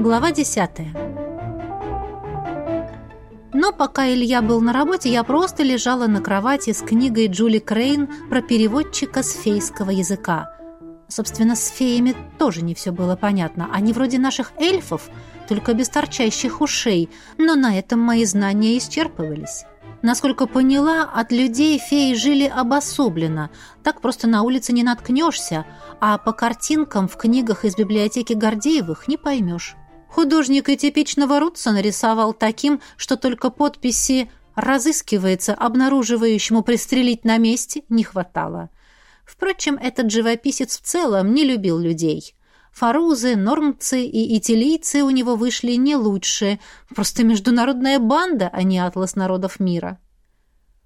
Глава 10. Но пока Илья был на работе, я просто лежала на кровати с книгой Джули Крейн про переводчика с фейского языка. Собственно, с феями тоже не все было понятно. Они вроде наших эльфов, только без торчащих ушей, но на этом мои знания исчерпывались. Насколько поняла, от людей феи жили обособленно. Так просто на улице не наткнешься, а по картинкам в книгах из библиотеки Гордеевых не поймешь. Художник и типичного Рутса нарисовал таким, что только подписи «разыскивается», обнаруживающему пристрелить на месте, не хватало. Впрочем, этот живописец в целом не любил людей. Фарузы, нормцы и итилийцы у него вышли не лучше, просто международная банда, а не атлас народов мира.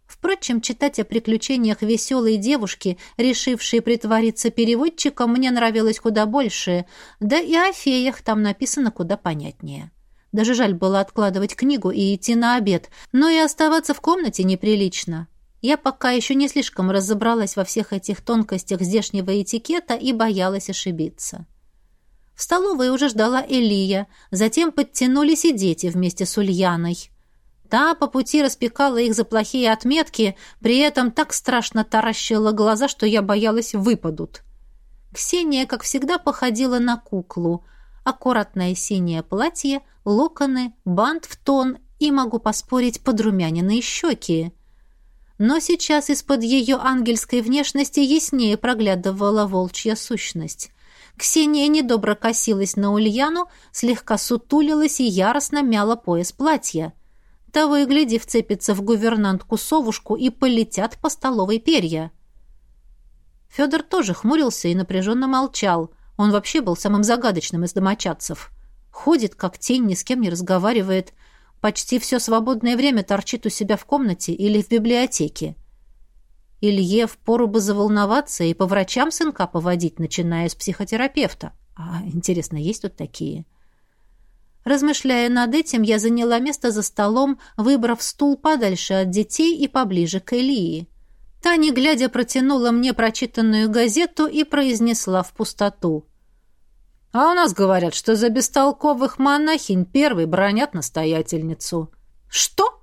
Впрочем, читать о приключениях веселой девушки, решившей притвориться переводчиком, мне нравилось куда больше, да и о феях там написано куда понятнее. Даже жаль было откладывать книгу и идти на обед, но и оставаться в комнате неприлично. Я пока еще не слишком разобралась во всех этих тонкостях здешнего этикета и боялась ошибиться. В столовой уже ждала Элия, затем подтянулись и дети вместе с Ульяной. Та по пути распекала их за плохие отметки, при этом так страшно таращила глаза, что я боялась выпадут. Ксения, как всегда, походила на куклу. Аккуратное синее платье, локоны, бант в тон и, могу поспорить, подрумяненные щеки. Но сейчас из-под ее ангельской внешности яснее проглядывала волчья сущность. Ксения недобро косилась на Ульяну, слегка сутулилась и яростно мяла пояс платья. Того и гляди вцепится в гувернантку совушку и полетят по столовой перья. Федор тоже хмурился и напряженно молчал. Он вообще был самым загадочным из домочадцев. Ходит, как тень, ни с кем не разговаривает. Почти все свободное время торчит у себя в комнате или в библиотеке. Илье впору бы заволноваться и по врачам сынка поводить, начиная с психотерапевта. А, интересно, есть тут такие? Размышляя над этим, я заняла место за столом, выбрав стул подальше от детей и поближе к Илии. Таня, глядя, протянула мне прочитанную газету и произнесла в пустоту. «А у нас говорят, что за бестолковых монахинь первый бронят настоятельницу». «Что?»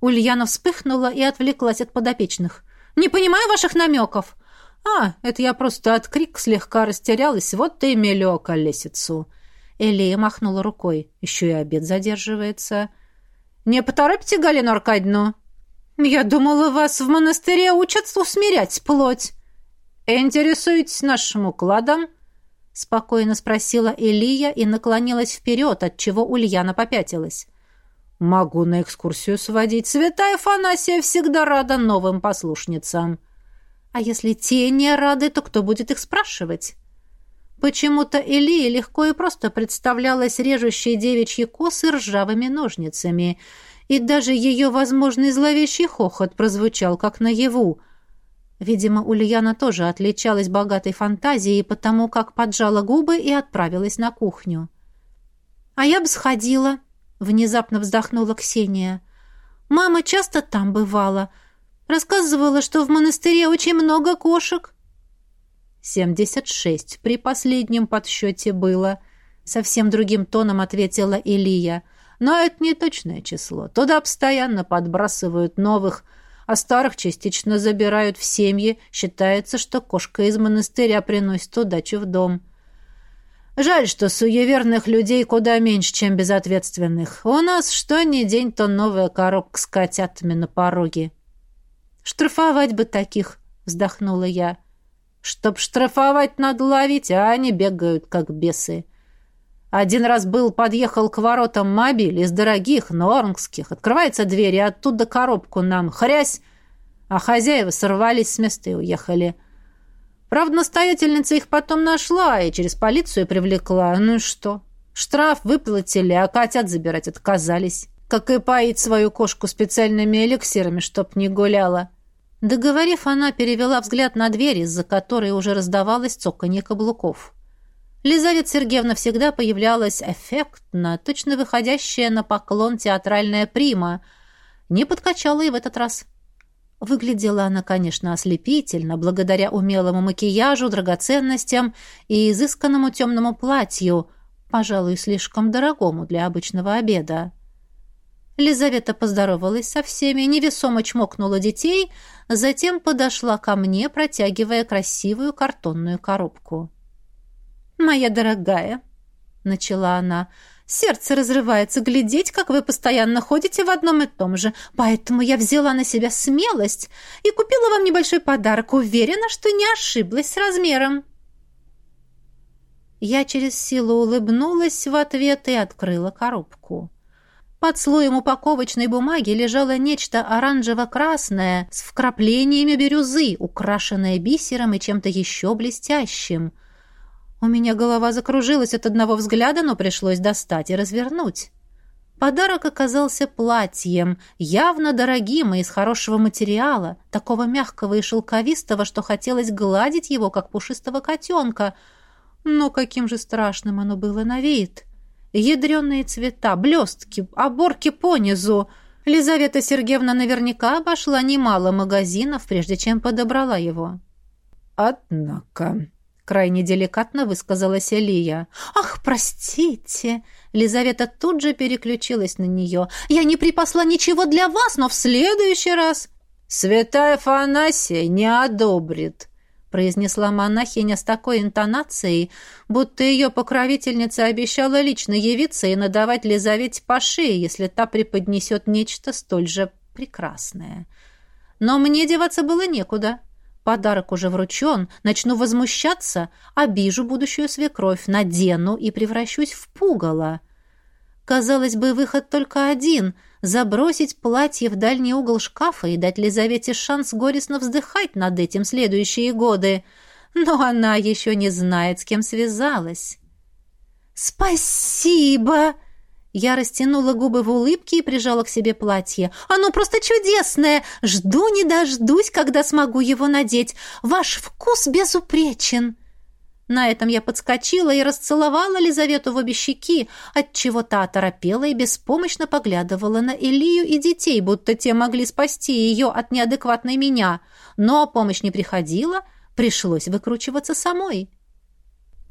Ульяна вспыхнула и отвлеклась от подопечных. Не понимаю ваших намеков». «А, это я просто от крик слегка растерялась, вот ты и мелё колесицу». Элия махнула рукой. Еще и обед задерживается. «Не поторопите Галину Аркадьевну?» «Я думала, вас в монастыре учат усмирять плоть». «Интересуетесь нашим укладом?» Спокойно спросила Элия и наклонилась вперед, отчего Ульяна попятилась. Могу на экскурсию сводить. Святая Фанасия всегда рада новым послушницам. А если те не рады, то кто будет их спрашивать? Почему-то Элия легко и просто представлялась режущей девичьи косы ржавыми ножницами, и даже ее возможный зловещий хохот прозвучал как наяву. Видимо, Ульяна тоже отличалась богатой фантазией, потому как поджала губы и отправилась на кухню. «А я бы сходила», Внезапно вздохнула Ксения. Мама часто там бывала. Рассказывала, что в монастыре очень много кошек. «Семьдесят шесть. При последнем подсчете было», — совсем другим тоном ответила Илия. «Но это не точное число. Туда постоянно подбрасывают новых, а старых частично забирают в семьи. Считается, что кошка из монастыря приносит удачу в дом». Жаль, что суеверных людей куда меньше, чем безответственных. У нас что ни день, то новая коробка с котятами на пороге. Штрафовать бы таких, вздохнула я. Чтоб штрафовать, надо ловить, а они бегают, как бесы. Один раз был, подъехал к воротам мобиль из дорогих, нормских. Открывается дверь, и оттуда коробку нам хрясь, а хозяева сорвались с места и уехали. — Правда, настоятельница их потом нашла и через полицию привлекла. Ну и что? Штраф выплатили, а котят забирать отказались. Как и поить свою кошку специальными эликсирами, чтоб не гуляла. Договорив, она перевела взгляд на дверь, из-за которой уже раздавалось цоканье каблуков. Лизавета Сергеевна всегда появлялась эффектно, точно выходящая на поклон театральная прима. Не подкачала и в этот раз. Выглядела она, конечно, ослепительно, благодаря умелому макияжу, драгоценностям и изысканному темному платью. пожалуй, слишком дорогому для обычного обеда. Лизавета поздоровалась со всеми, невесомо чмокнула детей, затем подошла ко мне, протягивая красивую картонную коробку. «Моя дорогая», — начала она, — «сердце разрывается глядеть, как вы постоянно ходите в одном и том же, поэтому я взяла на себя смелость и купила вам небольшой подарок, уверена, что не ошиблась с размером». Я через силу улыбнулась в ответ и открыла коробку. Под слоем упаковочной бумаги лежало нечто оранжево-красное с вкраплениями бирюзы, украшенное бисером и чем-то еще блестящим. У меня голова закружилась от одного взгляда, но пришлось достать и развернуть. Подарок оказался платьем, явно дорогим и из хорошего материала, такого мягкого и шелковистого, что хотелось гладить его, как пушистого котенка — но каким же страшным оно было на вид! Ядреные цвета, блестки, оборки понизу. Лизавета Сергеевна наверняка обошла немало магазинов, прежде чем подобрала его. «Однако...» — крайне деликатно высказалась Элия. «Ах, простите!» Лизавета тут же переключилась на нее. «Я не припасла ничего для вас, но в следующий раз...» «Святая Фанасия не одобрит», произнесла монахиня с такой интонацией, будто ее покровительница обещала лично явиться и надавать Лизавете по шее, если та преподнесет нечто столь же прекрасное. Но мне деваться было некуда. Подарок уже вручен, начну возмущаться, обижу будущую свекровь, надену и превращусь в пугало. Казалось бы, выход только один — забросить платье в дальний угол шкафа и дать Лизавете шанс горестно вздыхать над этим следующие годы. Но она еще не знает, с кем связалась. «Спасибо!» Я растянула губы в улыбке и прижала к себе платье. «Оно просто чудесное! Жду не дождусь, когда смогу его надеть. Ваш вкус безупречен!» На этом я подскочила и расцеловала Лизавету в обе щеки, отчего та оторопела и беспомощно поглядывала на Илью и детей, будто те могли спасти ее от неадекватной меня. Но помощь не приходила, пришлось выкручиваться самой.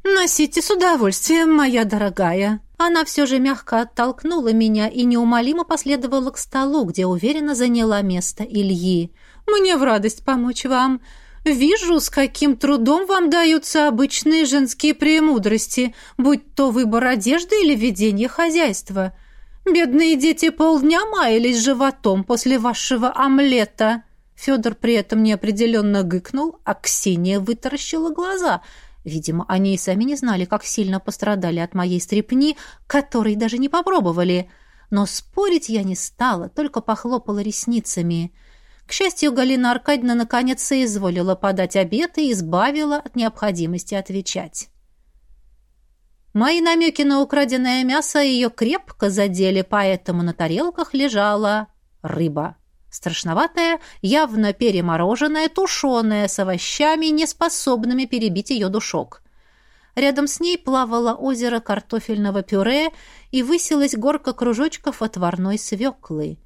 «Носите с удовольствием, моя дорогая!» Она все же мягко оттолкнула меня и неумолимо последовала к столу, где уверенно заняла место Ильи. «Мне в радость помочь вам!» Вижу, с каким трудом вам даются обычные женские премудрости, будь то выбор одежды или ведение хозяйства. Бедные дети полдня маялись животом после вашего омлета». Федор при этом неопределенно гыкнул, а Ксения вытаращила глаза. Видимо, они и сами не знали, как сильно пострадали от моей стрепни, которой даже не попробовали. Но спорить я не стала, только похлопала ресницами – к счастью, Галина Аркадьевна наконец соизволила подать обед и избавила от необходимости отвечать. Мои намеки на украденное мясо ее крепко задели, поэтому на тарелках лежала рыба. Страшноватая, явно перемороженная, тушеная, с овощами, не способными перебить ее душок. Рядом с ней плавало озеро картофельного пюре и высилась горка кружочков отварной свеклы.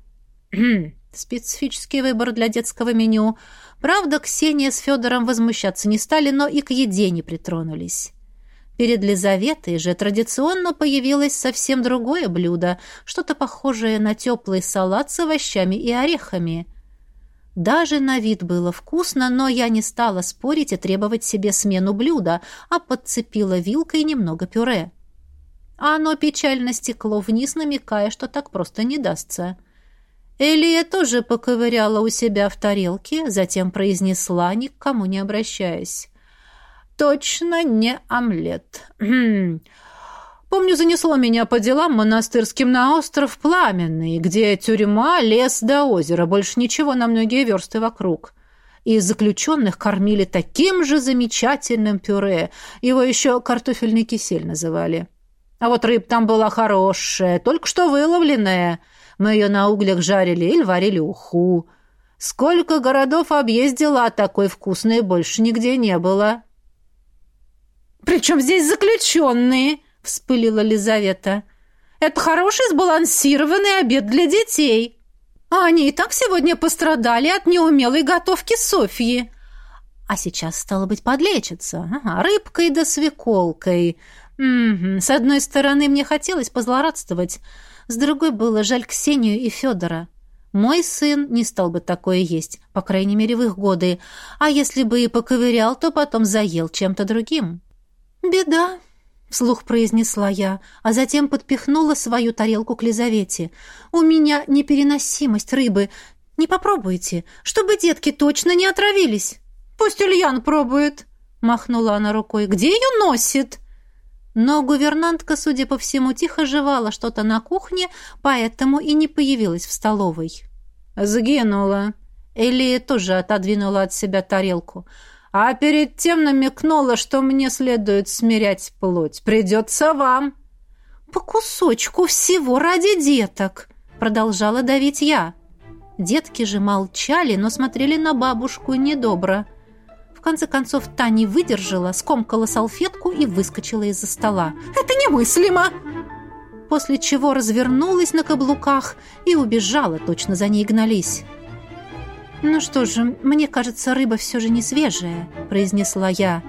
Специфический выбор для детского меню. Правда, Ксения с Федором возмущаться не стали, но и к еде не притронулись. Перед Лизаветой же традиционно появилось совсем другое блюдо, что-то похожее на теплый салат с овощами и орехами. Даже на вид было вкусно, но я не стала спорить и требовать себе смену блюда, а подцепила вилкой немного пюре. А оно печально стекло вниз, намекая, что так просто не дастся. Элия тоже поковыряла у себя в тарелке, затем произнесла, ни кому не обращаясь. «Точно не омлет. Хм. Помню, занесло меня по делам монастырским на остров Пламенный, где тюрьма, лес до озера, больше ничего на многие версты вокруг. И заключенных кормили таким же замечательным пюре. Его еще картофельный кисель называли. А вот рыб там была хорошая, только что выловленная». Мы ее на углях жарили или варили уху. Сколько городов объездила, а такой вкусной больше нигде не было». «Причем здесь заключенные?» — вспылила Лизавета. «Это хороший сбалансированный обед для детей. А они и так сегодня пострадали от неумелой готовки Софьи. А сейчас, стало быть, подлечатся. Ага, рыбкой да свеколкой. Угу. С одной стороны, мне хотелось позлорадствовать, с другой было жаль Ксению и Федора. Мой сын не стал бы такое есть, по крайней мере, в их годы, а если бы и поковырял, то потом заел чем-то другим. «Беда», — вслух произнесла я, а затем подпихнула свою тарелку к Лизавете. «У меня непереносимость рыбы. Не попробуйте, чтобы детки точно не отравились». «Пусть Ульян пробует», — махнула она рукой. «Где ее носит?» Но гувернантка, судя по всему, тихо жевала что-то на кухне, поэтому и не появилась в столовой. «Сгинула». Элли тоже отодвинула от себя тарелку. «А перед тем намекнула, что мне следует смирять плоть. Придется вам». «По кусочку всего ради деток», — продолжала давить я. Детки же молчали, но смотрели на бабушку недобро конце концов, та не выдержала, скомкала салфетку и выскочила из-за стола. «Это немыслимо!» После чего развернулась на каблуках и убежала, точно за ней гнались. «Ну что же, мне кажется, рыба все же не свежая», — произнесла я.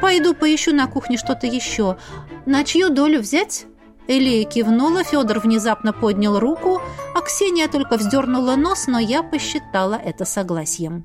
«Пойду поищу на кухне что-то еще. На чью долю взять?» Элея кивнула, Федор внезапно поднял руку, а Ксения только вздернула нос, но я посчитала это согласием.